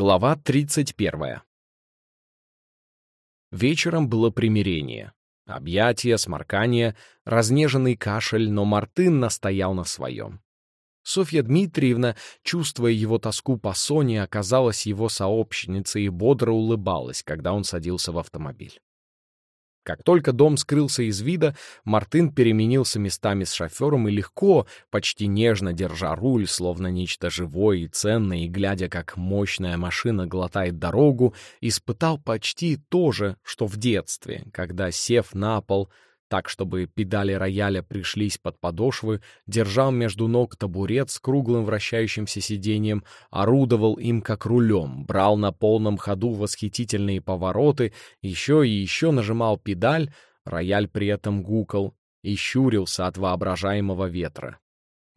Глава 31. Вечером было примирение. Объятия, сморкание, разнеженный кашель, но Мартын настоял на своем. Софья Дмитриевна, чувствуя его тоску по Соне, оказалась его сообщницей и бодро улыбалась, когда он садился в автомобиль. Как только дом скрылся из вида, Мартын переменился местами с шофером и легко, почти нежно держа руль, словно нечто живое и ценное, и глядя, как мощная машина глотает дорогу, испытал почти то же, что в детстве, когда, сев на пол, так, чтобы педали рояля пришлись под подошвы, держал между ног табурет с круглым вращающимся сиденьем, орудовал им как рулем, брал на полном ходу восхитительные повороты, еще и еще нажимал педаль, рояль при этом гукал и щурился от воображаемого ветра.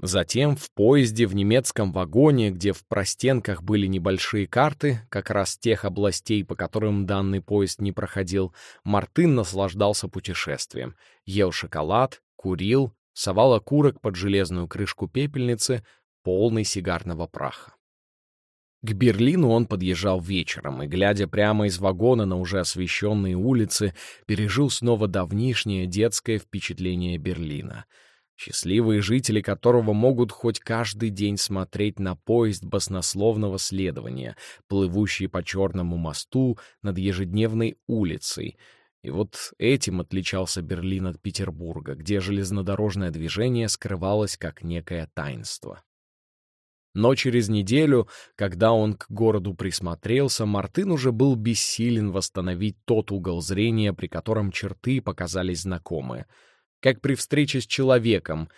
Затем в поезде в немецком вагоне, где в простенках были небольшие карты, как раз тех областей, по которым данный поезд не проходил, Мартын наслаждался путешествием, ел шоколад, курил, совал окурок под железную крышку пепельницы, полный сигарного праха. К Берлину он подъезжал вечером и, глядя прямо из вагона на уже освещенные улицы, пережил снова давнишнее детское впечатление Берлина — счастливые жители которого могут хоть каждый день смотреть на поезд баснословного следования, плывущий по Черному мосту над ежедневной улицей. И вот этим отличался Берлин от Петербурга, где железнодорожное движение скрывалось как некое таинство. Но через неделю, когда он к городу присмотрелся, Мартын уже был бессилен восстановить тот угол зрения, при котором черты показались знакомые — как при встрече с человеком,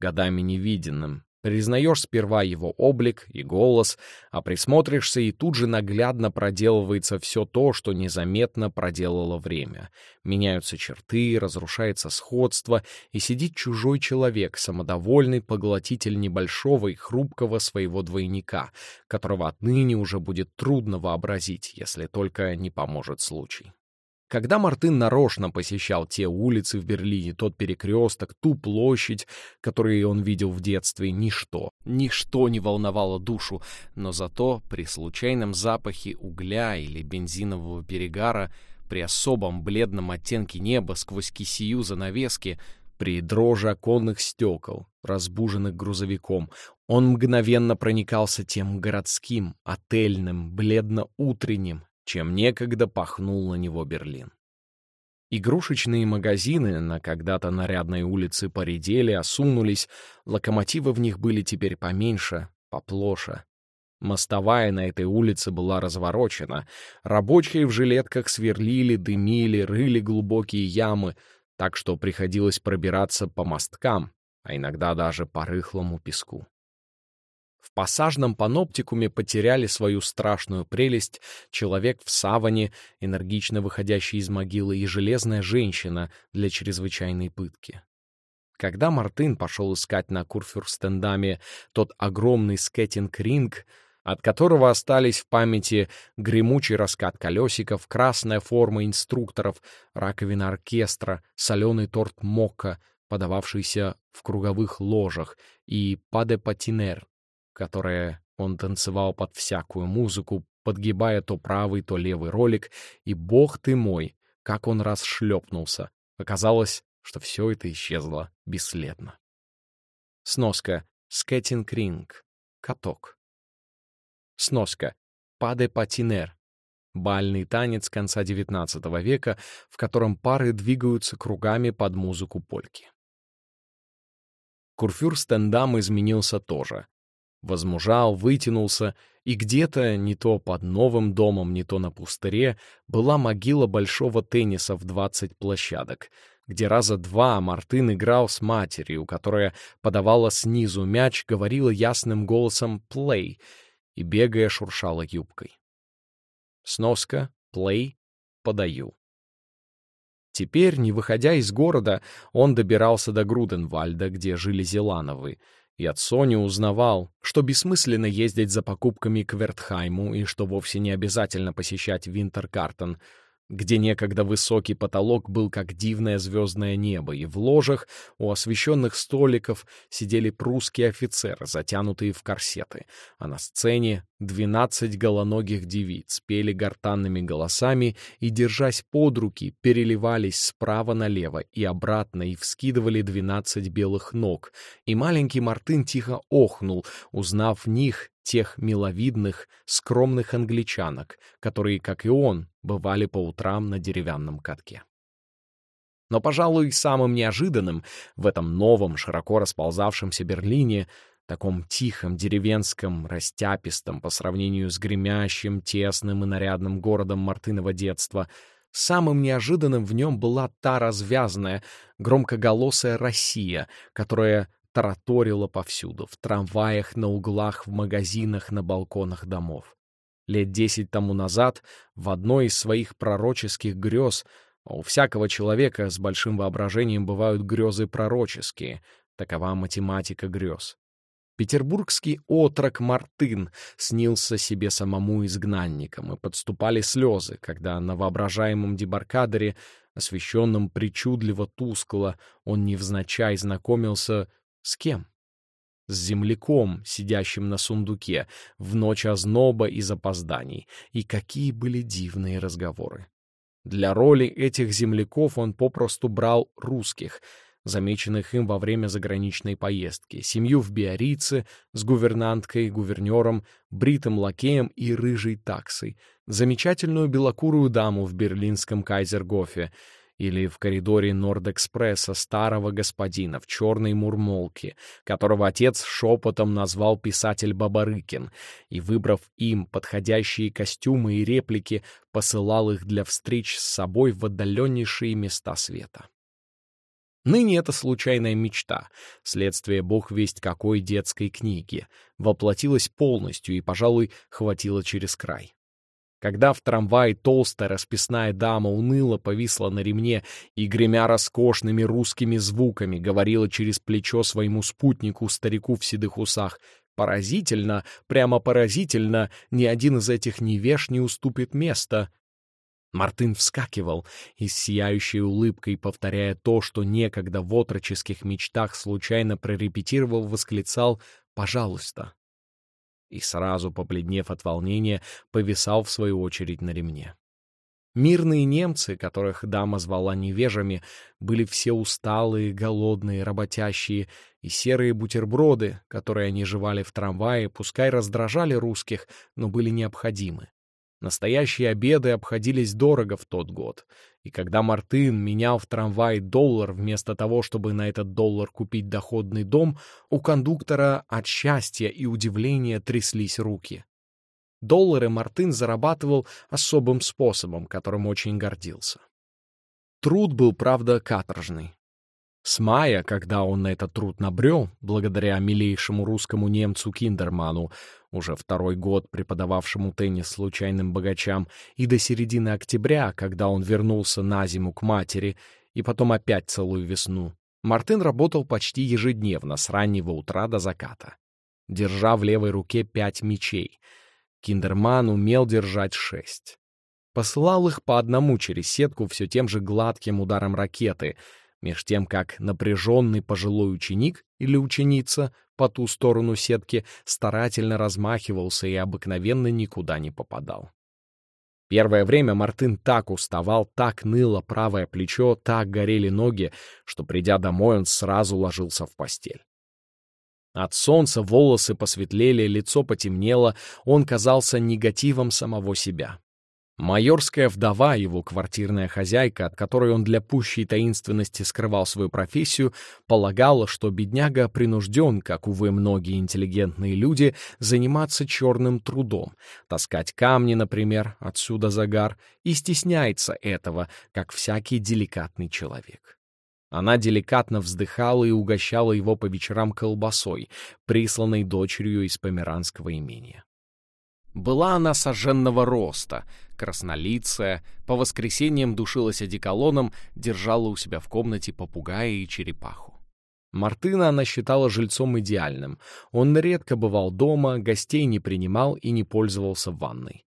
годами невиденным. Признаешь сперва его облик и голос, а присмотришься, и тут же наглядно проделывается все то, что незаметно проделало время. Меняются черты, разрушается сходство, и сидит чужой человек, самодовольный поглотитель небольшого и хрупкого своего двойника, которого отныне уже будет трудно вообразить, если только не поможет случай. Когда Мартын нарочно посещал те улицы в Берлине, тот перекресток, ту площадь, которые он видел в детстве, ничто, ничто не волновало душу, но зато при случайном запахе угля или бензинового перегара, при особом бледном оттенке неба сквозь кисию занавески, при дрожи оконных стекол, разбуженных грузовиком, он мгновенно проникался тем городским, отельным, бледно-утренним, чем некогда пахнул на него Берлин. Игрушечные магазины на когда-то нарядной улице поредели, осунулись, локомотивы в них были теперь поменьше, поплоше. Мостовая на этой улице была разворочена, рабочие в жилетках сверлили, дымили, рыли глубокие ямы, так что приходилось пробираться по мосткам, а иногда даже по рыхлому песку. В пассажном паноптикуме потеряли свою страшную прелесть человек в саване, энергично выходящий из могилы, и железная женщина для чрезвычайной пытки. Когда Мартын пошел искать на Курфюрстендаме тот огромный скетинг-ринг, от которого остались в памяти гремучий раскат колесиков, красная форма инструкторов, раковина оркестра, соленый торт мокка, подававшийся в круговых ложах, и паде патинер, которое он танцевал под всякую музыку, подгибая то правый, то левый ролик, и, бог ты мой, как он раз шлепнулся. Оказалось, что все это исчезло бесследно. Сноска. Скетинг ринг. Каток. Сноска. Паде патинер. Бальный танец конца XIX века, в котором пары двигаются кругами под музыку польки. Курфюрстендам изменился тоже возмужал, вытянулся, и где-то, не то под новым домом, не то на пустыре, была могила большого тенниса в 20 площадок, где раза два Мартын играл с матерью, которая подавала снизу мяч, говорила ясным голосом «плей» и, бегая, шуршала юбкой. Сноска «плей» подаю. Теперь, не выходя из города, он добирался до Груденвальда, где жили Зелановы, и от Сони узнавал, что бессмысленно ездить за покупками к Вертхайму и что вовсе не обязательно посещать Винтеркартен, где некогда высокий потолок был как дивное звездное небо, и в ложах у освещенных столиков сидели прусские офицеры, затянутые в корсеты, а на сцене Двенадцать голоногих девиц пели гортанными голосами и, держась под руки, переливались справа налево и обратно и вскидывали двенадцать белых ног, и маленький Мартын тихо охнул, узнав в них тех миловидных, скромных англичанок, которые, как и он, бывали по утрам на деревянном катке. Но, пожалуй, самым неожиданным в этом новом, широко расползавшемся Берлине таком тихом, деревенском, растяпистом по сравнению с гремящим, тесным и нарядным городом Мартынова детства. Самым неожиданным в нем была та развязная, громкоголосая Россия, которая тараторила повсюду, в трамваях, на углах, в магазинах, на балконах домов. Лет десять тому назад в одной из своих пророческих грез у всякого человека с большим воображением бывают грезы пророческие, такова математика грез. Петербургский отрок Мартын снился себе самому изгнанником, и подступали слезы, когда на воображаемом дебаркадере, освещенном причудливо тускло, он невзначай знакомился с кем? С земляком, сидящим на сундуке, в ночь озноба и запозданий. И какие были дивные разговоры. Для роли этих земляков он попросту брал русских — замеченных им во время заграничной поездки, семью в Биорице с гувернанткой, гувернером, бритым лакеем и рыжей таксой, замечательную белокурую даму в берлинском Кайзергофе или в коридоре Норд-экспресса старого господина в черной мурмолке, которого отец шепотом назвал писатель Бабарыкин, и, выбрав им подходящие костюмы и реплики, посылал их для встреч с собой в отдаленнейшие места света. Ныне это случайная мечта, следствие бог весть какой детской книги, воплотилась полностью и, пожалуй, хватило через край. Когда в трамвае толстая расписная дама уныло повисла на ремне и, гремя роскошными русскими звуками, говорила через плечо своему спутнику, старику в седых усах, «Поразительно, прямо поразительно, ни один из этих невеж не уступит места», Мартын вскакивал и с сияющей улыбкой, повторяя то, что некогда в отроческих мечтах случайно прорепетировал, восклицал «пожалуйста». И сразу, побледнев от волнения, повисал в свою очередь на ремне. Мирные немцы, которых дама звала невежами, были все усталые, голодные, работящие, и серые бутерброды, которые они жевали в трамвае, пускай раздражали русских, но были необходимы. Настоящие обеды обходились дорого в тот год, и когда Мартын менял в трамвай доллар вместо того, чтобы на этот доллар купить доходный дом, у кондуктора от счастья и удивления тряслись руки. Доллары Мартын зарабатывал особым способом, которым очень гордился. Труд был, правда, каторжный. С мая, когда он на этот труд набрел, благодаря милейшему русскому немцу Киндерману, уже второй год преподававшему теннис случайным богачам, и до середины октября, когда он вернулся на зиму к матери, и потом опять целую весну, Мартын работал почти ежедневно с раннего утра до заката, держа в левой руке пять мечей. Киндерман умел держать шесть. Посылал их по одному через сетку все тем же гладким ударом ракеты — меж тем как напряженный пожилой ученик или ученица по ту сторону сетки старательно размахивался и обыкновенно никуда не попадал. Первое время Мартын так уставал, так ныло правое плечо, так горели ноги, что, придя домой, он сразу ложился в постель. От солнца волосы посветлели, лицо потемнело, он казался негативом самого себя. Майорская вдова, его квартирная хозяйка, от которой он для пущей таинственности скрывал свою профессию, полагала, что бедняга принужден, как, увы, многие интеллигентные люди, заниматься черным трудом, таскать камни, например, отсюда загар, и стесняется этого, как всякий деликатный человек. Она деликатно вздыхала и угощала его по вечерам колбасой, присланной дочерью из померанского имения. Была она сожженного роста, краснолицая, по воскресеньям душилась одеколоном, держала у себя в комнате попугая и черепаху. Мартына она считала жильцом идеальным. Он редко бывал дома, гостей не принимал и не пользовался ванной.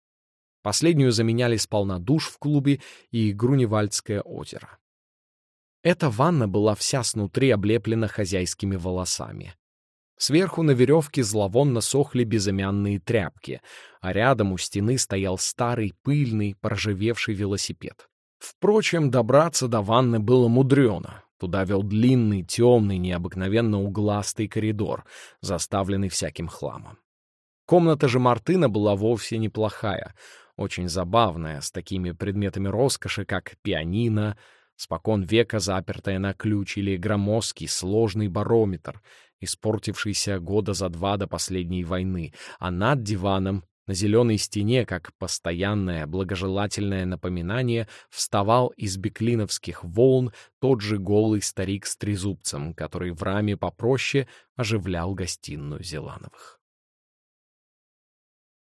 Последнюю заменяли сполна душ в клубе и Груневальдское озеро. Эта ванна была вся снутри облеплена хозяйскими волосами. Сверху на веревке зловонно сохли безымянные тряпки, а рядом у стены стоял старый, пыльный, проживевший велосипед. Впрочем, добраться до ванны было мудрено. Туда вел длинный, темный, необыкновенно угластый коридор, заставленный всяким хламом. Комната же Мартына была вовсе неплохая, очень забавная, с такими предметами роскоши, как пианино, спокон века запертая на ключ или громоздкий, сложный барометр — испортившийся года за два до последней войны, а над диваном, на зеленой стене, как постоянное благожелательное напоминание, вставал из беклиновских волн тот же голый старик с трезубцем, который в раме попроще оживлял гостиную Зелановых.